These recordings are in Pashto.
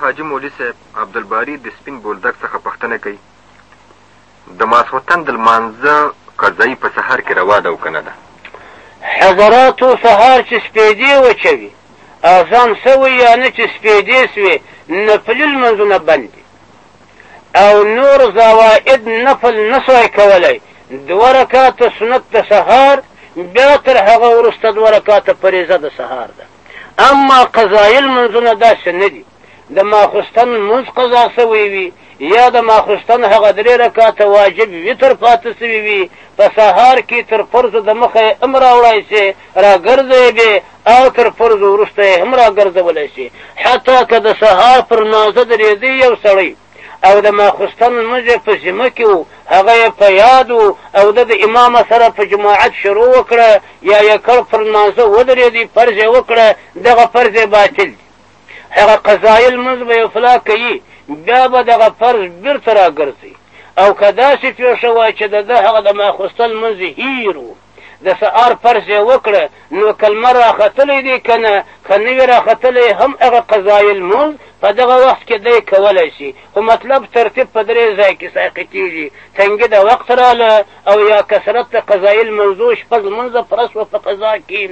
حاجي مولوي صاحب عبدالباري د سپين بولدک څخه پښتنه کوي د ماسخوتن د لمانځه قضايي په سهار کې روا ده او کنه ده حضراتو سهار چې سپېدې وچوي اذان سوی یا نه چې سپېدې سوې نفلي لمونځونه بند دي او نور زوائد نفل نسوای کولای دوه رکعاته سنت د سهار بیا تر هغه وروسته دوه رکعاته فریضه د سهار ده اما قضایي لمونځونه داسې نه دي د ماخوستن لمونځ قضا سوی وي یا د ماخوستن هغه درې رکعاته واجب وتر پاتې سوي وي په سهار کې تر فرضو د مخه یې هم راوړی چې راګرځی بې او تر فرضو وروسته یې هم راګرځولی شي، حتی که د سهار پر نازه درېدی یو سړی او د ماخوستن لمونځ یې په ذمه کې و، هغه یې په یاد و او ده د امام سره په جماعت شروع وکړه یا یې کړ پر نازه ودرېدی فرض یې وکړه، دغه فرض یې باطل دی، هغه قضايي لمونځ به یې فلا کوي، بیا به دغه فرض بېرته راګرځي او که داسې پېښه وای چې د ده هغه د ماخوستن لمونځ هېر و، د سهار فرض یې وکړ نو که لمر راختلی دی که نه که نه وي راختلی هم هغه قضایي لمونځ په دغه وخت کې دی کولی شي خو مطلب ترتیب په درې ځای کې ساقي کېږي تنګي د وخت راله او یا کثرت د قضایي لمونځو شپږ لمونځه پوره سوه په قضا کې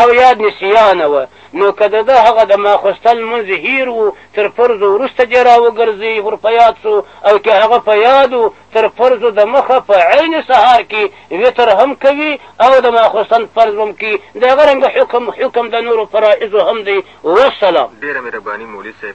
او یا نسیان وه نو که د ده هغه د ماخوستن لمونځ هیر و تر فرضو وروسته دې راوګرځي ورپه یاد سو او که هغه په یاد و تر فرضو دمخه په عین سهار کې وتر هم کوي او د ماخوستن فرض هم کوي د هغه رنګ حکم حکم د نورو فرائضو هم دی والسلام. ډېره مهرباني مولوي صاحب.